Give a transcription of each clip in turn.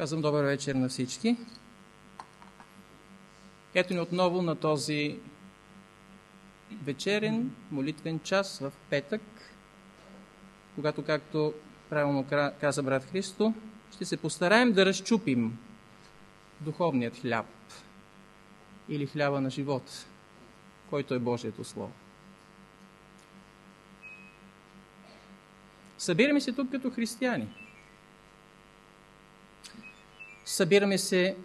Казвам добър вечер на всички. Ето ни отново на този вечерен молитвен час в петък, когато, както правилно каза брат Христо, ще се постараем да разчупим духовният хляб или хляба на живот, който е Божието Слово. Събираме се тук като християни. Събираме се,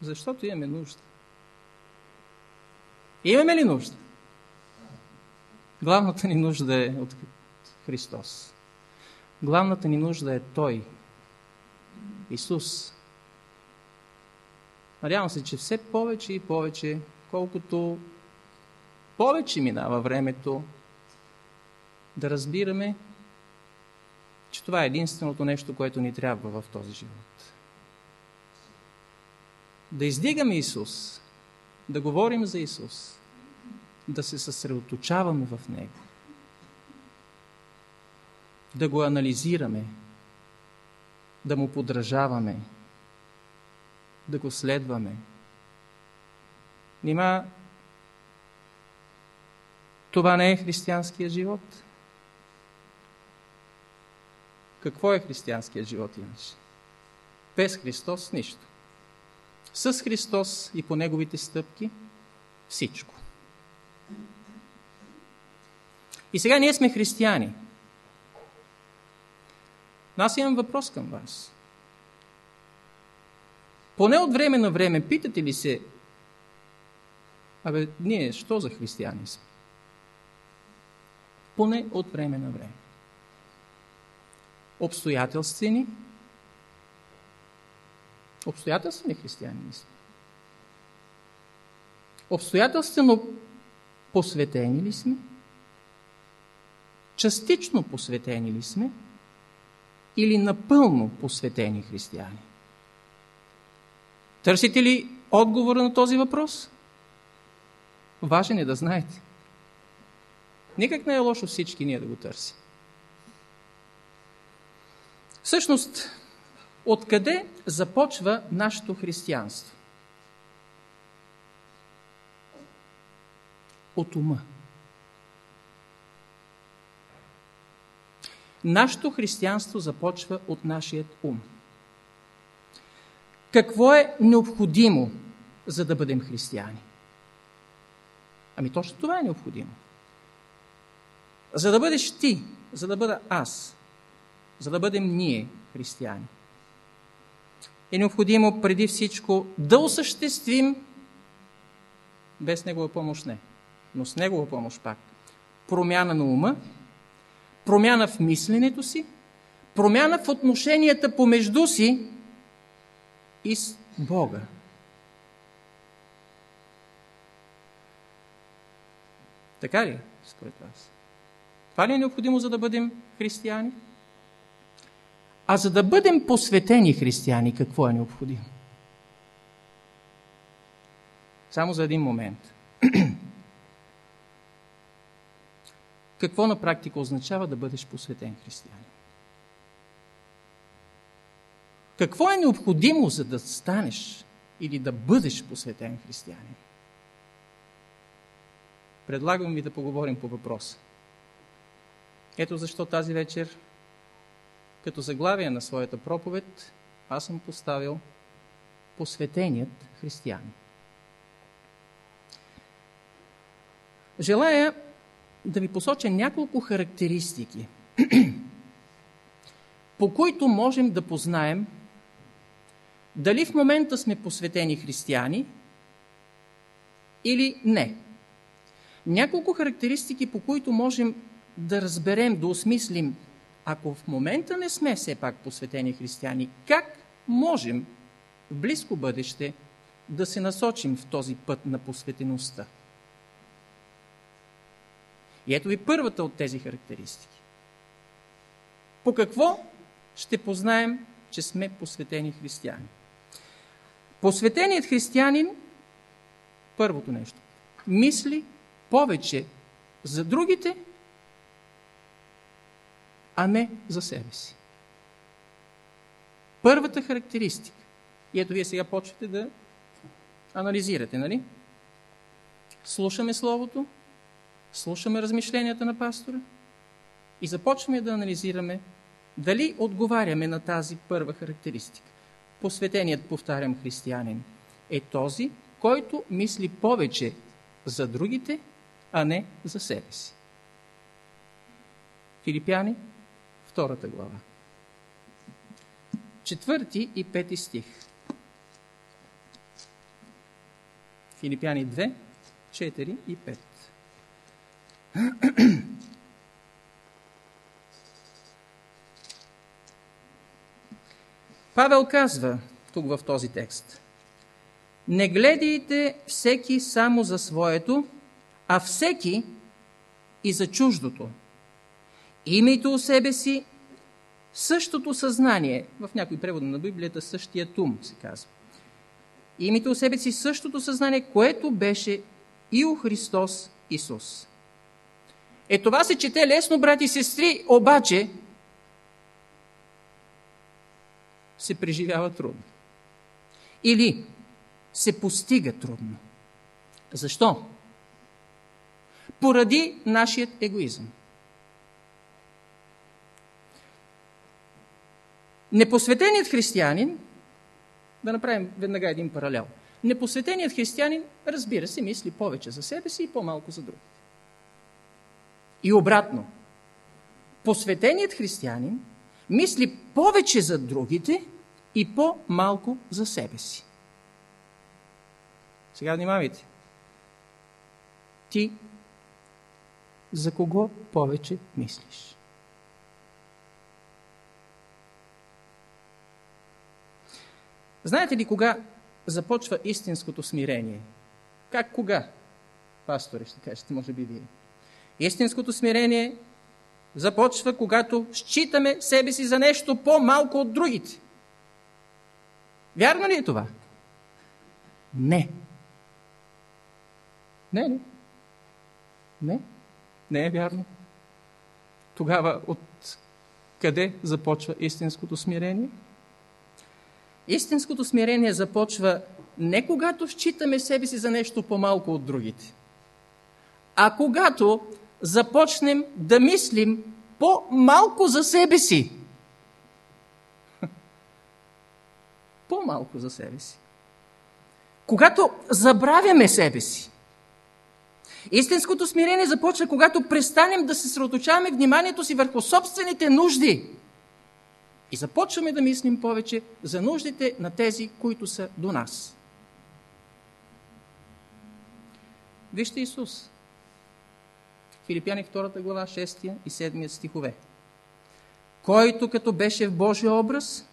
защото имаме нужда. Имаме ли нужда? Главната ни нужда е от Христос. Главната ни нужда е Той, Исус. Надявам се, че все повече и повече, колкото повече минава времето, да разбираме, че това е единственото нещо, което ни трябва в този живот. Да издигаме Исус, да говорим за Исус, да се съсредоточаваме в Него, да го анализираме, да му подражаваме, да го следваме. Нима това не е християнския живот? Какво е християнският живот иначе? Без Христос нищо. С Христос и по Неговите стъпки всичко. И сега ние сме християни. Но аз имам въпрос към вас. Поне от време на време питате ли се, абе, ние що за християни сме? Поне от време на време обстоятелствени. Обстоятелствени християни сме. Обстоятелствено посветени ли сме? Частично посветени ли сме? Или напълно посветени християни? Търсите ли отговора на този въпрос? Важен е да знаете. Никак не е лошо всички ние да го търсим. Всъщност, откъде започва нашето християнство? От ума. Нашето християнство започва от нашият ум. Какво е необходимо, за да бъдем християни? Ами точно това е необходимо. За да бъдеш ти, за да бъда аз, за да бъдем ние християни. Е необходимо преди всичко да осъществим без Негова помощ не, но с Негова помощ пак. Промяна на ума, промяна в мисленето си, промяна в отношенията помежду си и с Бога. Така ли, според вас? Това ли е необходимо, за да бъдем християни? А за да бъдем посветени християни, какво е необходимо? Само за един момент. Какво на практика означава да бъдеш посветен християнин? Какво е необходимо, за да станеш или да бъдеш посветен християнин? Предлагам ви да поговорим по въпроса. Ето защо тази вечер като заглавие на своята проповед аз съм поставил посветеният християни. Желая да ви посоча няколко характеристики, по които можем да познаем дали в момента сме посветени християни или не. Няколко характеристики, по които можем да разберем, да осмислим ако в момента не сме все пак посветени християни, как можем в близко бъдеще да се насочим в този път на посветеността? И ето ви първата от тези характеристики. По какво ще познаем, че сме посветени християни? Посветеният християнин, първото нещо, мисли повече за другите, а не за себе си. Първата характеристика. И ето вие сега почвате да анализирате, нали? Слушаме Словото, слушаме размишленията на пастора и започваме да анализираме дали отговаряме на тази първа характеристика. Посветеният, повтарям, християнин е този, който мисли повече за другите, а не за себе си. Филипяни, втората глава. Четвърти и пети стих. Филипяни 2, 4 и 5. Павел казва тук в този текст. Не гледайте всеки само за своето, а всеки и за чуждото. Имайте у себе си същото съзнание. В някои преводи на Библията същия тум се казва. Имайте у себе си същото съзнание, което беше и у Христос Исус. Е това се чете лесно, брати и сестри, обаче се преживява трудно. Или се постига трудно. Защо? Поради нашият егоизъм. Непосветеният християнин, да направим веднага един паралел, непосветеният християнин, разбира се, мисли повече за себе си и по-малко за другите. И обратно, посветеният християнин мисли повече за другите и по-малко за себе си. Сега внимавайте. Ти за кого повече мислиш? Знаете ли кога започва истинското смирение? Как кога? Пастори ще кажете, може би вие. Истинското смирение започва, когато считаме себе си за нещо по-малко от другите. Вярно ли е това? Не. Не, не. Не. Не е вярно. Тогава от къде започва истинското смирение? Истинското смирение започва не когато считаме себе си за нещо по-малко от другите, а когато започнем да мислим по-малко за себе си. По-малко за себе си. Когато забравяме себе си. Истинското смирение започва, когато престанем да се съсредоточаваме вниманието си върху собствените нужди и започваме да мислим повече за нуждите на тези, които са до нас. Вижте Исус. Филипяни 2 глава, 6 и 7 стихове. Който като беше в Божия образ,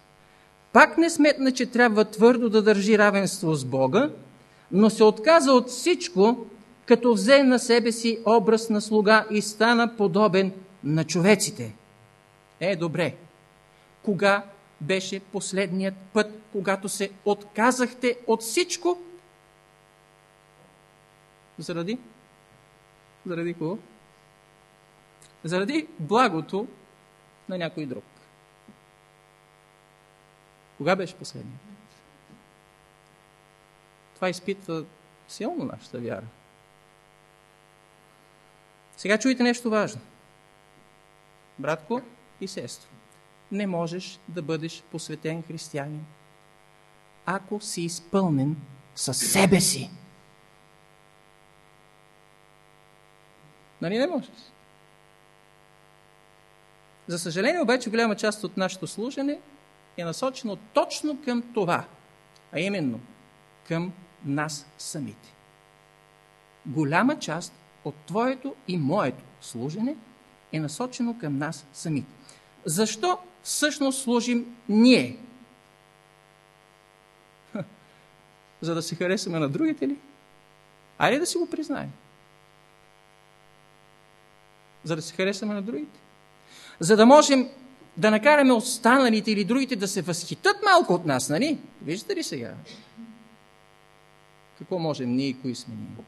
пак не сметна, че трябва твърдо да държи равенство с Бога, но се отказа от всичко, като взе на себе си образ на слуга и стана подобен на човеците. Е, добре. Кога беше последният път, когато се отказахте от всичко? Заради? Заради кого? Заради благото на някой друг. Кога беше последният? Това изпитва силно нашата вяра. Сега чуйте нещо важно. Братко и сестро, не можеш да бъдеш посветен християнин, ако си изпълнен със себе си. Нали не можеш? За съжаление обаче голяма част от нашето служене е насочено точно към това, а именно към нас самите. Голяма част от твоето и моето служене е насочено към нас самите. Защо всъщност служим ние? За да се харесаме на другите ли? Айде да си го признаем. За да се харесаме на другите. За да можем да накараме останалите или другите да се възхитат малко от нас, нали? Виждате ли сега? Какво можем ние и кои сме ние?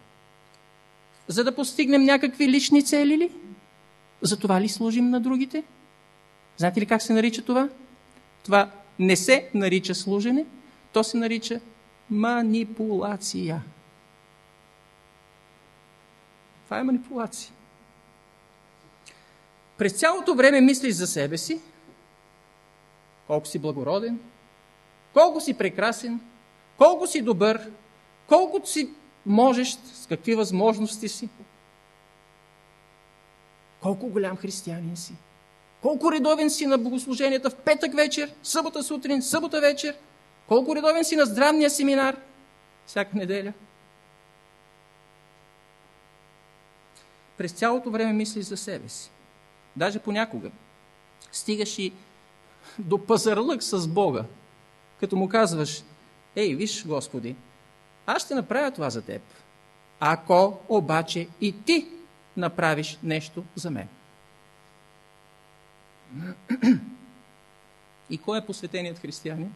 За да постигнем някакви лични цели ли? За това ли служим на другите? Знаете ли как се нарича това? Това не се нарича служене, то се нарича манипулация. Това е манипулация. През цялото време мислиш за себе си, колко си благороден, колко си прекрасен, колко си добър, колкото си можеш, с какви възможности си, колко голям християнин си, колко редовен си на богослуженията в петък вечер, събота сутрин, събота вечер, колко редовен си на здравния семинар всяка неделя. През цялото време мислиш за себе си. Даже понякога стигаш и до пазарлък с Бога, като му казваш, ей, виж, Господи, аз ще направя това за теб. Ако обаче и ти направиш нещо за мен. И кой е посветеният християнин?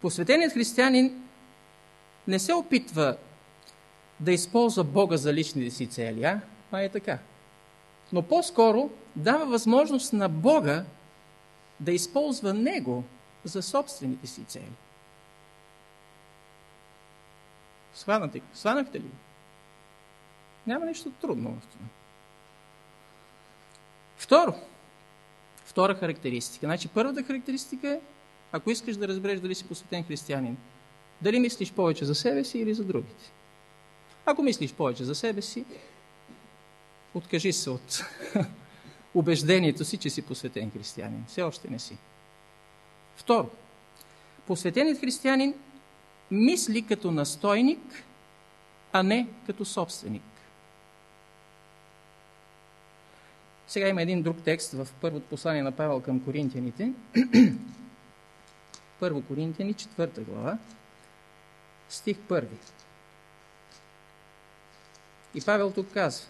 Посветеният християнин не се опитва да използва Бога за личните си цели, а? А е така. Но по-скоро дава възможност на Бога да използва Него за собствените си цели. Схванахте ли? Няма нищо трудно в това. Второ, втора характеристика. Значи първата характеристика е, ако искаш да разбереш дали си посветен християнин, дали мислиш повече за себе си или за другите. Ако мислиш повече за себе си, откажи се от убеждението си, че си посветен християнин. Все още не си. Второ, посветеният християнин мисли като настойник, а не като собственик. Сега има един друг текст в първото послание на Павел към Коринтияните. Първо Коринтияни, четвърта глава, стих първи. И Павел тук казва,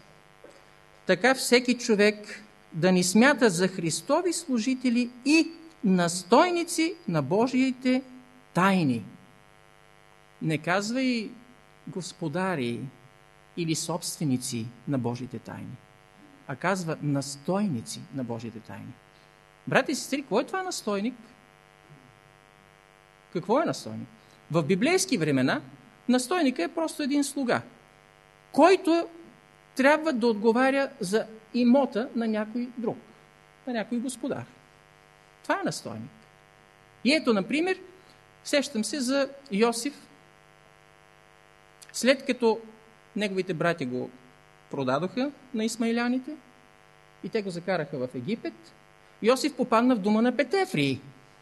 така всеки човек да ни смята за Христови служители и настойници на Божиите тайни. Не казва и господари или собственици на Божиите тайни, а казва настойници на Божиите тайни. Брати и сестри, кой е това настойник? Какво е настойник? В библейски времена настойника е просто един слуга, който трябва да отговаря за имота на някой друг, на някой господар. Това е настойник. И ето, например, сещам се за Йосиф, след като неговите брати го продадоха на исмайляните и те го закараха в Египет, Йосиф попадна в дома на Петефрии.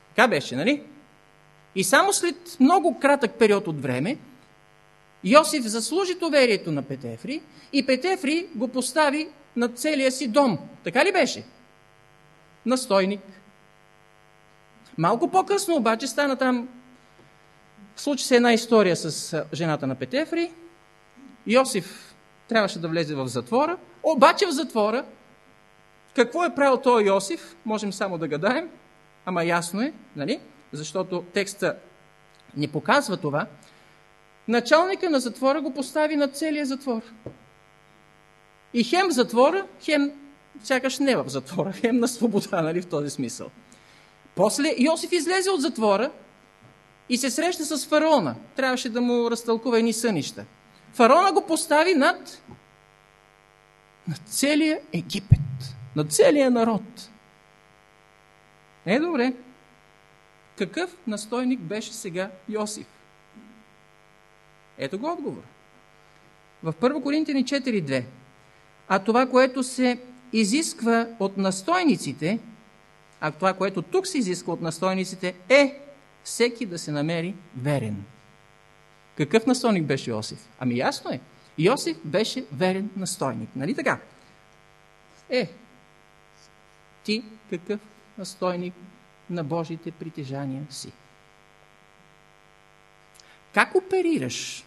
Така беше, нали? И само след много кратък период от време, Йосиф заслужи доверието на Петефри и Петефри го постави на целия си дом. Така ли беше? Настойник. Малко по-късно обаче стана там Случи се една история с жената на Петефри. Йосиф трябваше да влезе в затвора, обаче в затвора какво е правил той Йосиф? Можем само да гадаем, ама ясно е, нали? защото текста не показва това. Началника на затвора го постави на целия затвор. И хем затвора, хем сякаш не в затвора, хем на свобода, нали, в този смисъл. После Йосиф излезе от затвора и се среща с фараона. Трябваше да му разтълкува едни сънища. Фараона го постави над, над целия Египет, над целия народ. Е, добре. Какъв настойник беше сега Йосиф? Ето го отговор. В 1 Коринтияни 4.2 А това, което се изисква от настойниците, а това, което тук се изисква от настойниците, е всеки да се намери верен. Какъв настойник беше Йосиф? Ами ясно е. Йосиф беше верен настойник. Нали така? Е, ти какъв настойник на Божите притежания си? Как оперираш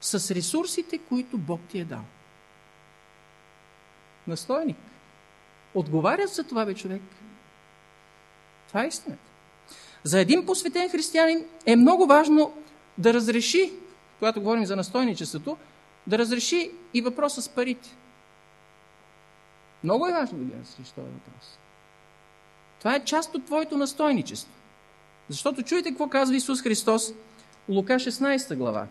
с ресурсите, които Бог ти е дал? Настойник. Отговарят за това, бе, човек. Това е истината. За един посветен християнин е много важно да разреши, когато говорим за настойничеството, да разреши и въпроса с парите. Много е важно да ги този въпрос. Това е част от твоето настойничество. Защото чуйте какво казва Исус Христос, Лука 16 глава.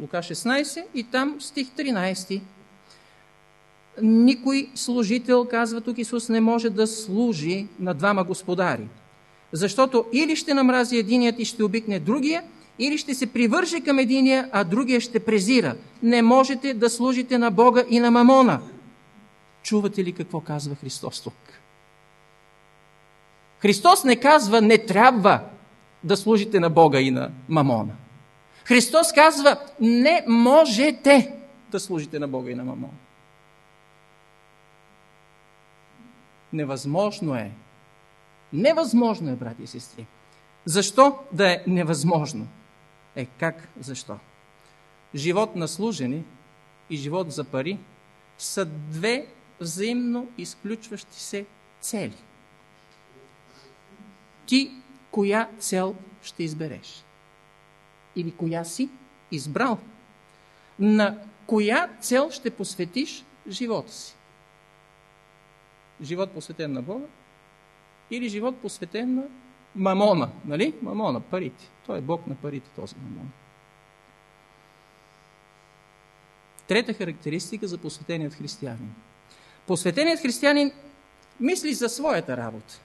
Лука 16 и там стих 13. Никой служител, казва тук Исус, не може да служи на двама господари. Защото или ще намрази единият и ще обикне другия, или ще се привърже към единия, а другия ще презира. Не можете да служите на Бога и на Мамона. Чувате ли какво казва Христос тук? Христос не казва, не трябва да служите на Бога и на Мамона. Христос казва, не можете да служите на Бога и на Мамона. Невъзможно е. Невъзможно е, брати и сестри. Защо да е невъзможно? Е, как? Защо? Живот на служени и живот за пари са две взаимно изключващи се цели. Ти коя цел ще избереш? Или коя си избрал? На коя цел ще посветиш живота си? Живот посветен на Бога или живот посветен на мамона, нали? Мамона, парите. Той е Бог на парите, този мамон. Трета характеристика за посветеният християнин. Посветеният християнин мисли за своята работа,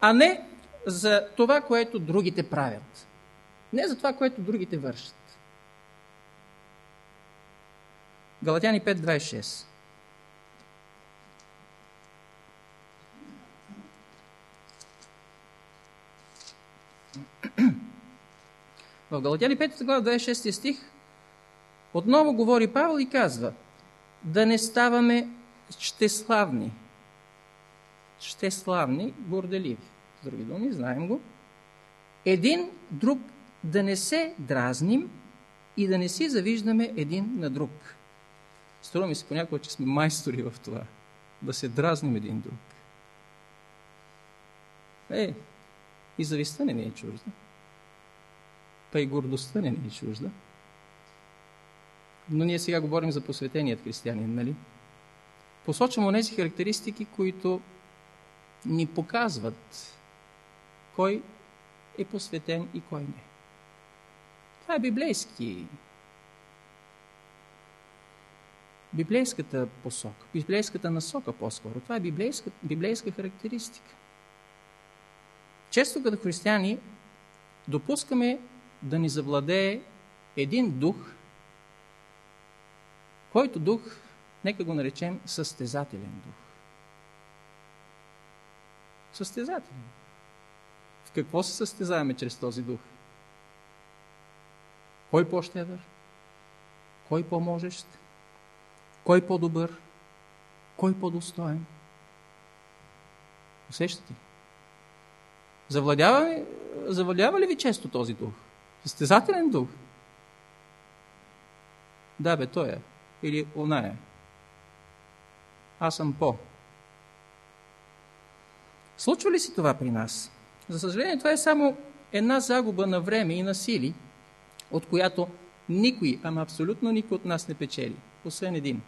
а не за това, което другите правят. Не за това, което другите вършат. Галатяни 5.26 Галатяни 5 глава 26 стих отново говори Павел и казва да не ставаме щеславни. Щеславни, горделиви. С други думи, знаем го. Един друг да не се дразним и да не си завиждаме един на друг. Струва ми се понякога, че сме майстори в това. Да се дразним един друг. Е, и завистта не ни е чужда. И гордостта не ни е чужда. Но ние сега говорим за посветеният християнин, нали? Посочвам онези характеристики, които ни показват кой е посветен и кой не. Това е библейски библейската посока, библейската насока по-скоро. Това е библейска, библейска характеристика. Често като християни допускаме да ни завладее един дух, който дух, нека го наречем състезателен дух. Състезателен. В какво се състезаваме чрез този дух? Кой по-щедър? Кой по-можещ? Кой по-добър? Кой по-достоен? Усещате ли? Завладява, завладява ли ви често този дух? Състезателен дух? Да, бе, той е. Или она е. Аз съм по. Случва ли си това при нас? За съжаление, това е само една загуба на време и на сили, от която никой, ама абсолютно никой от нас не печели, освен един.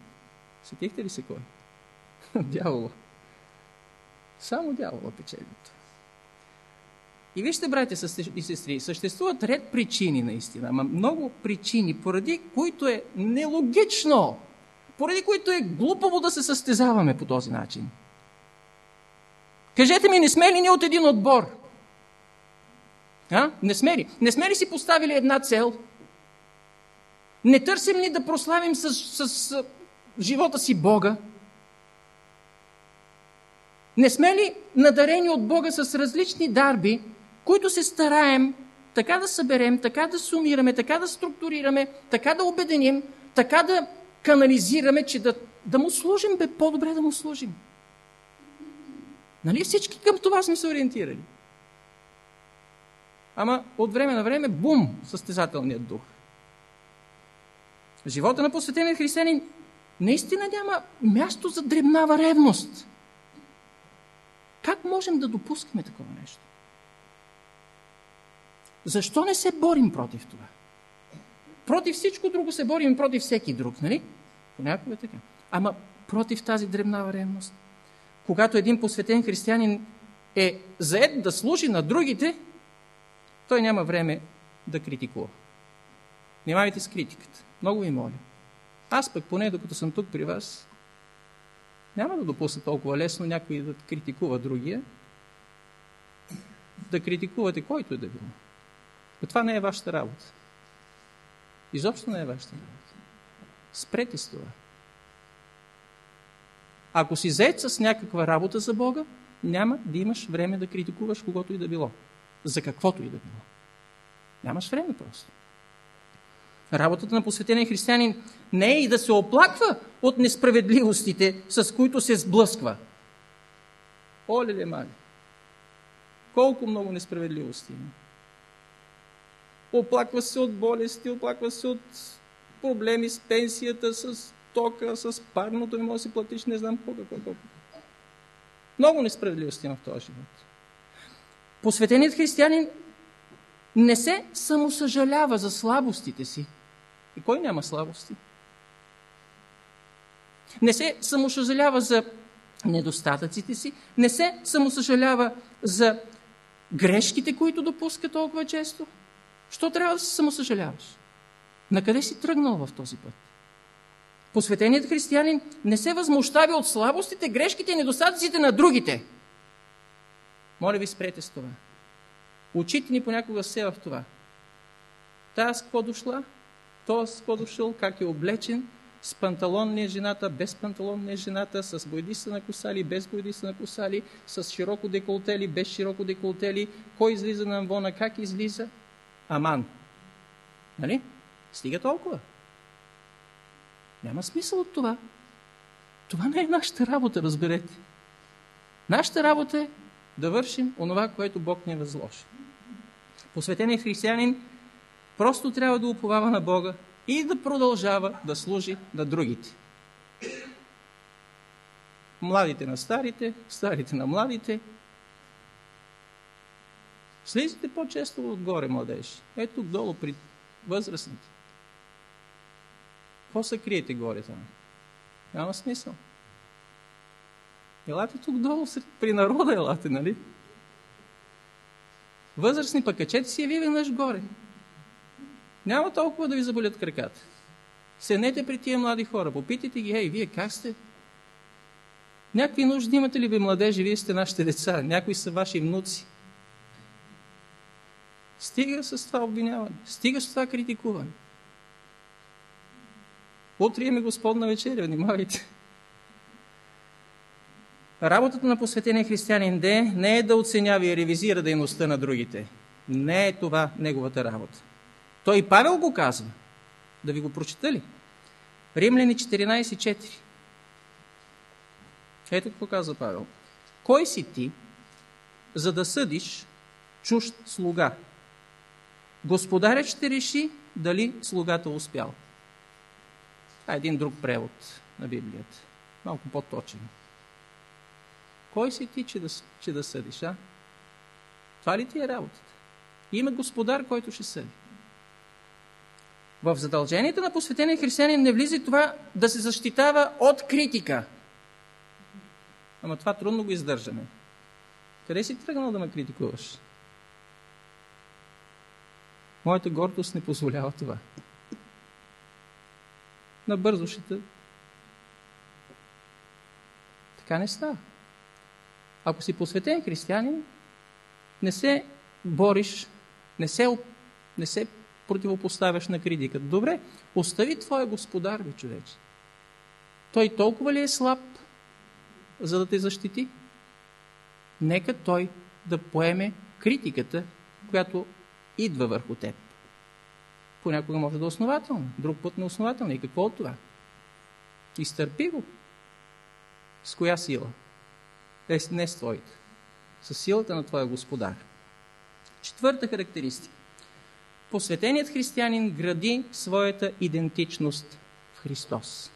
Сетихте ли се кой? Дявола. Само дявола печели това. И вижте, братя и сестри, съществуват ред причини наистина, ама много причини, поради които е нелогично, поради които е глупаво да се състезаваме по този начин. Кажете ми, не сме ли ни от един отбор? А? Не сме ли? Не сме ли си поставили една цел? Не търсим ли да прославим с, с, с живота си Бога? Не сме ли надарени от Бога с различни дарби, които се стараем така да съберем, така да сумираме, така да структурираме, така да обединим, така да канализираме, че да, да му служим, бе, по-добре да му служим. Нали всички към това сме се ориентирали? Ама от време на време, бум, състезателният дух. Живота на посветения християнин наистина няма място за дребнава ревност. Как можем да допускаме такова нещо? Защо не се борим против това? Против всичко друго се борим, против всеки друг, нали? Понякога е така. Ама против тази дребнава ревност. когато един посветен християнин е заед да служи на другите, той няма време да критикува. Внимавайте с критиката. Много ви моля. Аз пък поне докато съм тук при вас, няма да допусна толкова лесно някой да критикува другия, да критикувате който и да било. Но това не е вашата работа. Изобщо не е вашата работа. Спрете с това. Ако си заед с някаква работа за Бога, няма да имаш време да критикуваш когото и да било. За каквото и да било. Нямаш време просто. Работата на посветения християнин не е и да се оплаква от несправедливостите, с които се сблъсква. Оле ле мали! Колко много несправедливости има. Оплаква се от болести, оплаква се от проблеми с пенсията, с тока, с парното, не може да си платиш, не знам какво, какво, какво. Много несправедливости има в този живот. Посветеният християнин не се самосъжалява за слабостите си. И кой няма слабости? Не се самосъжалява за недостатъците си, не се самосъжалява за грешките, които допуска толкова често. Що трябва да се самосъжаляваш? На къде си тръгнал в този път? Посветеният християнин не се възмущава от слабостите, грешките и недостатъците на другите. Моля ви, спрете с това. Очите ни понякога се в това. Та с какво дошла? То с какво дошъл? Как е облечен? С панталон не е жената, без панталон не е жената, с бойдиста на косали, без бойдиста на косали, с широко деколтели, без широко деколтели, кой излиза на амвона, как излиза? Аман. Нали? Стига толкова. Няма смисъл от това. Това не е нашата работа, разберете. Нашата работа е да вършим онова, което Бог ни е възложи. Посветеният християнин просто трябва да уповава на Бога и да продължава да служи на другите. Младите на старите, старите на младите. Слизате по-често отгоре, младежи. Ето долу при възрастните. Какво се криете горе там? Няма смисъл. Елате тук долу, при народа елате, нали? Възрастни пък качете си и вие веднъж горе. Няма толкова да ви заболят краката. Седнете при тия млади хора, попитайте ги, ей, вие как сте? Някакви нужди имате ли ви младежи? Вие сте нашите деца. Някои са ваши внуци. Стига с това обвиняване. Стига с това критикуване. Утре имаме Господна вечеря, внимавайте. Работата на посветения християнин Де не е да оценява и ревизира дейността на другите. Не е това неговата работа. Той и Павел го казва. Да ви го прочета ли? Римляни 14.4 Ето какво казва Павел. Кой си ти, за да съдиш чужд слуга? Господарят ще реши дали слугата успял. Това е един друг превод на Библията. Малко по-точен. Кой си ти, че да, че да съдиш, а? Това ли ти е работата? Има господар, който ще съди. В задълженията на посветения християнин не влиза това да се защитава от критика. Ама това трудно го издържаме. Къде си тръгнал да ме критикуваш? Моята гордост не позволява това. Набързо ще те... Така не става. Ако си посветен християнин, не се бориш, не се, не се противопоставяш на критиката. Добре, остави твоя господар, бе, човече. Той толкова ли е слаб, за да те защити? Нека той да поеме критиката, която идва върху теб. Понякога може да е основателно, друг път неоснователно. И какво от това? Изтърпи го. С коя сила? Е, не с твоите. С силата на твоя господар. Четвърта характеристика. Посветеният християнин гради своята идентичност в Христос.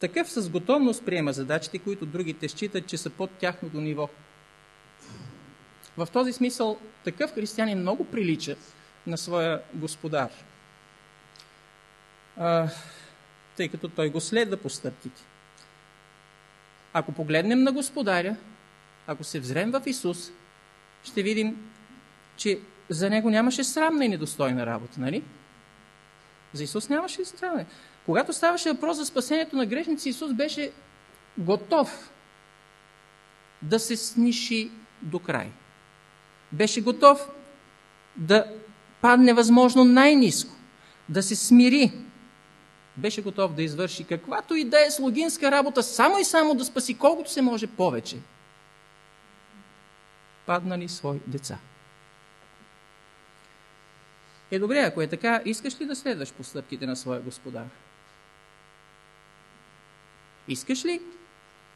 Такъв с готовност приема задачите, които другите считат, че са под тяхното ниво. В този смисъл такъв християнин много прилича на своя господар. тъй като той го следва по стъпките. Ако погледнем на Господаря, ако се взрем в Исус, ще видим, че за него нямаше срамна и недостойна работа, нали? За Исус нямаше срамна. Когато ставаше въпрос за спасението на грешници, Исус беше готов да се сниши до край. Беше готов да падне възможно най-низко, да се смири. Беше готов да извърши каквато и да е слугинска работа, само и само да спаси колкото се може повече. Паднали свои деца. Е добре, ако е така, искаш ли да следваш постъпките на своя господар? Искаш ли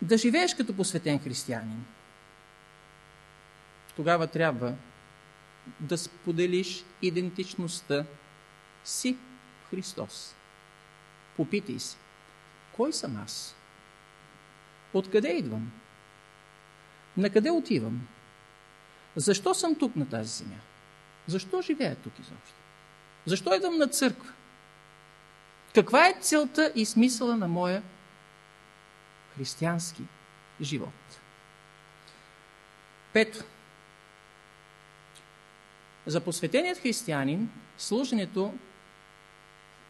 да живееш като посветен християнин? Тогава трябва да споделиш идентичността си Христос. Попитай се, кой съм аз? Откъде идвам? На къде отивам? Защо съм тук на тази земя? Защо живея тук изобщо? Защо идвам на църква? Каква е целта и смисъла на моя християнски живот? Пето. За посветеният християнин служенето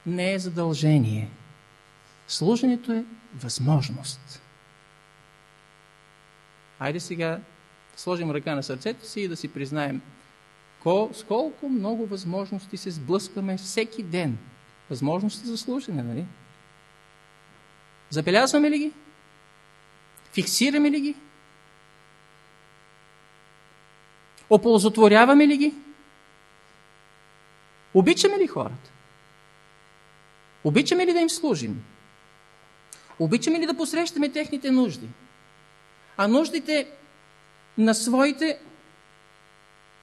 не е задължение. Служенето е възможност. Айде сега сложим ръка на сърцето си и да си признаем с колко много възможности се сблъскваме всеки ден. Възможности за служене, нали? Забелязваме ли ги? Фиксираме ли ги? Оползотворяваме ли ги? Обичаме ли хората? Обичаме ли да им служим? Обичаме ли да посрещаме техните нужди? А нуждите на своите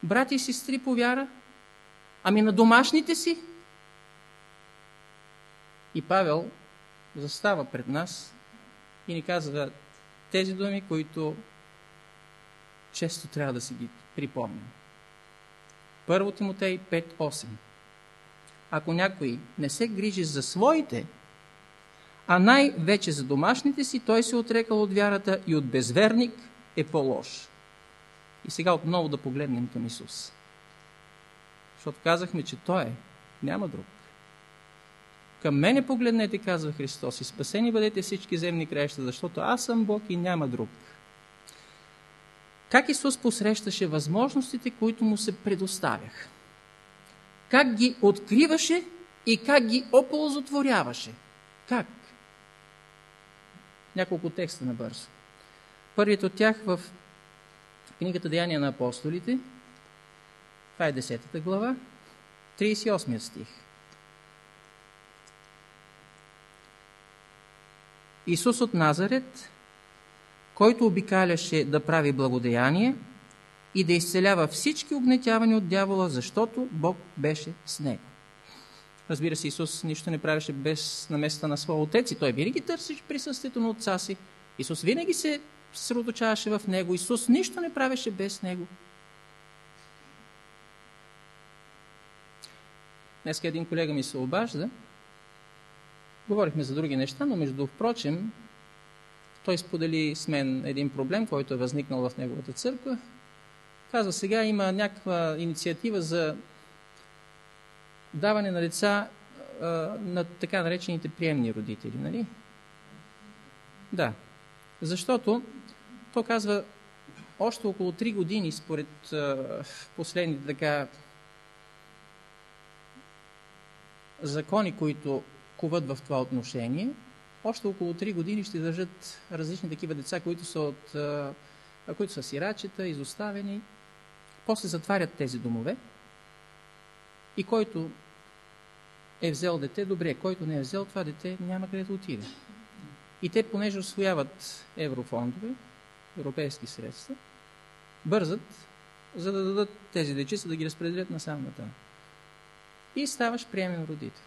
брати и сестри по вяра? Ами на домашните си? И Павел застава пред нас и ни казва тези думи, които често трябва да си ги припомним. Първо Тимотей 5.8 Ако някой не се грижи за своите, а най-вече за домашните си, той се отрекал от вярата и от безверник е по-лош. И сега отново да погледнем към Исус. Защото казахме, че Той е. Няма друг. Към мене погледнете, казва Христос, и спасени бъдете всички земни краища, защото аз съм Бог и няма друг. Как Исус посрещаше възможностите, които му се предоставях? Как ги откриваше и как ги оползотворяваше? Как? Няколко текста набързо. Първият от тях в книгата Деяния на апостолите, това е 10 глава, 38 стих. Исус от Назарет, който обикаляше да прави благодеяние и да изцелява всички огнетявани от дявола, защото Бог беше с него. Разбира се, Исус нищо не правеше без наместа на своя отец и той винаги търсеше присъствието на отца си. Исус винаги се съсредоточаваше в него. Исус нищо не правеше без него. Днес един колега ми се обажда. Говорихме за други неща, но между впрочем, той сподели с мен един проблем, който е възникнал в неговата църква. Казва, сега има някаква инициатива за даване на деца а, на така наречените приемни родители, нали? Да. Защото то казва, още около 3 години, според а, последните така закони, които куват в това отношение, още около 3 години ще държат различни такива деца, които са, от, а, които са сирачета, изоставени. После затварят тези домове и който е взел дете, добре, който не е взел това дете, няма къде да отиде. И те, понеже освояват еврофондове, европейски средства, бързат, за да дадат тези дечица да ги разпределят на самата. И ставаш приемен родител.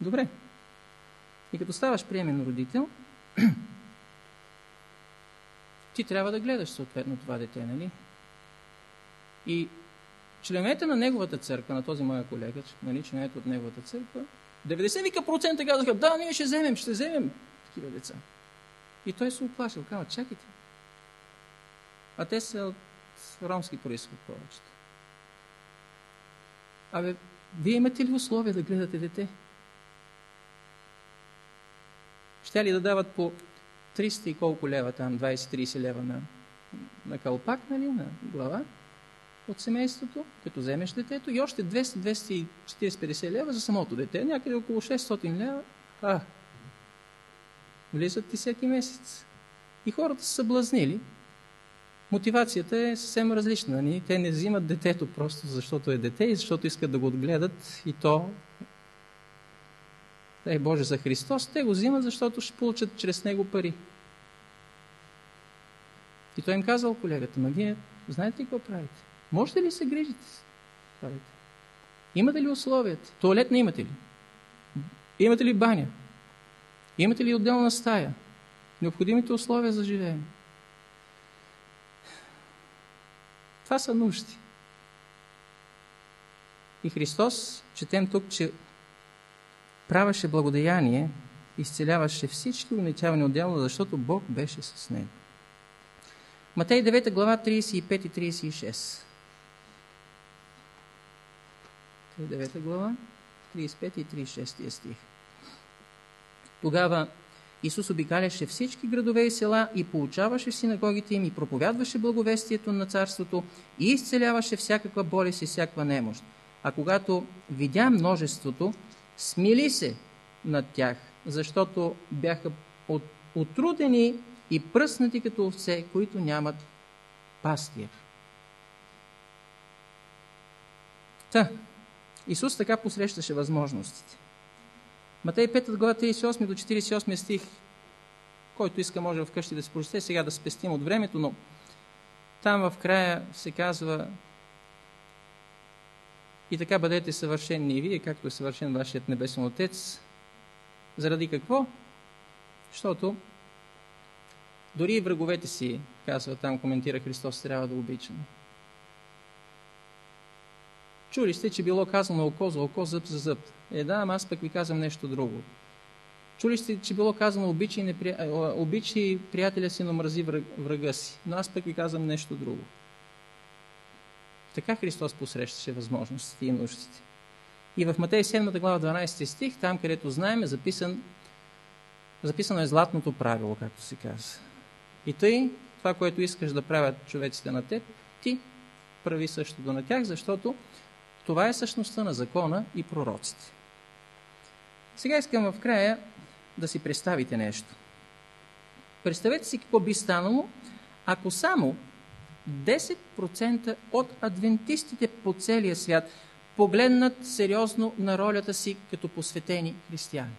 Добре. И като ставаш приемен родител, ти трябва да гледаш съответно това дете, нали? И членовете на неговата църква, на този моя колега, нали, членовете от неговата църква, 90 вика процента казаха, да, ние ще вземем, ще вземем такива деца. И той се оплашил, казва, чакайте. А те са от ромски происход повечето. Абе, вие имате ли условия да гледате дете? Ще ли да дават по 300 и колко лева там, 20-30 лева на, на калпак, нали, на глава от семейството, като вземеш детето и още 200-240-50 лева за самото дете, някъде около 600 лева, а, влизат ти всеки месец. И хората са съблазнили. Мотивацията е съвсем различна. Нали? Те не взимат детето просто защото е дете и защото искат да го отгледат и то дай Боже за Христос, те го взимат, защото ще получат чрез него пари. И той им казал колегата, ма вие знаете ли какво правите? Можете ли се грижите? Имате ли условията? Туалет не имате ли? Имате ли баня? Имате ли отделна стая? Необходимите условия за живеене. Това са нужди. И Христос, четем тук, че правеше благодеяние, изцеляваше всички уничавани от дявола, защото Бог беше с него. Матей 9 глава 35 и 36. 9 глава 35 и 36 стих. Тогава Исус обикаляше всички градове и села и получаваше в синагогите им и проповядваше благовестието на царството и изцеляваше всякаква болест и всякаква немощ. А когато видя множеството, смили се над тях, защото бяха от, отрудени и пръснати като овце, които нямат пастир. Та, Исус така посрещаше възможностите. Матей 5 глава 38 до 48 стих, който иска може вкъщи да се прочете, сега да спестим от времето, но там в края се казва и така бъдете съвършенни и вие, както е съвършен вашият небесен Отец. Заради какво? Защото дори и враговете си, казва там, коментира Христос, трябва да обичаме. Чули сте, че било казано око за око, зъб за зъб. Е, да, ама аз пък ви казвам нещо друго. Чули сте, че било казано обичай, непри... обичай приятеля си, но мрази врага си. Но аз пък ви казвам нещо друго. Така Христос посрещаше възможностите и нуждите. И в Матей 7 глава 12 стих, там където знаем, е записан, записано е златното правило, както се казва. И тъй, това, което искаш да правят човеците на теб, ти прави същото на тях, защото това е същността на закона и пророците. Сега искам в края да си представите нещо. Представете си какво би станало, ако само 10% от адвентистите по целия свят погледнат сериозно на ролята си като посветени християни.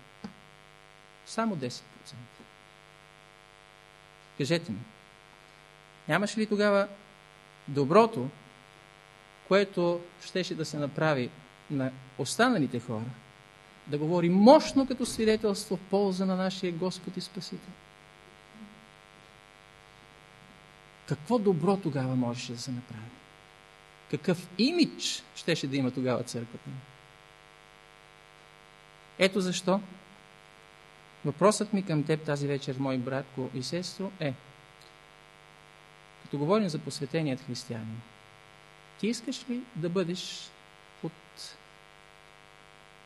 Само 10%. Кажете ми, нямаш ли тогава доброто, което щеше да се направи на останалите хора, да говори мощно като свидетелство в полза на нашия Господ и Спасител? Какво добро тогава можеше да се направи? Какъв имидж щеше да има тогава църквата? Ето защо въпросът ми към теб тази вечер, мой братко и сестро, е като говорим за посветеният християнин, ти искаш ли да бъдеш от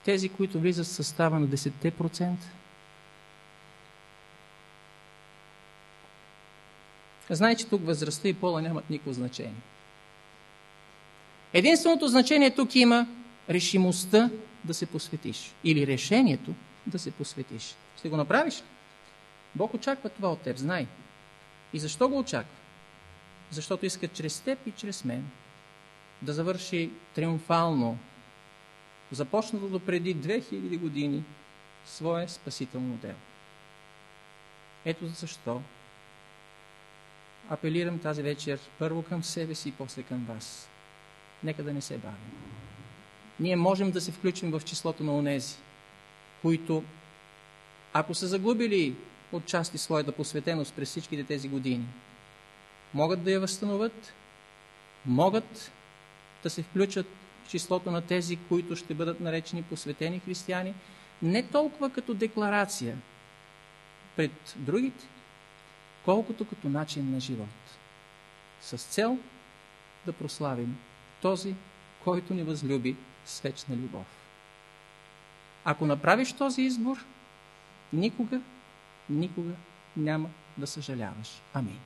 тези, които влизат в състава на 10%? Знай, че тук възрастта и пола нямат никакво значение. Единственото значение тук има решимостта да се посветиш. Или решението да се посветиш. Ще го направиш Бог очаква това от теб, знай. И защо го очаква? Защото иска чрез теб и чрез мен да завърши триумфално започнатото преди 2000 години свое спасително дело. Ето защо апелирам тази вечер първо към себе си и после към вас. Нека да не се бавим. Ние можем да се включим в числото на онези, които, ако са загубили от части своята посветеност през всичките тези години, могат да я възстановят, могат да се включат в числото на тези, които ще бъдат наречени посветени християни, не толкова като декларация пред другите, колкото като начин на живот. С цел да прославим този, който ни възлюби с вечна любов. Ако направиш този избор, никога, никога няма да съжаляваш. Амин.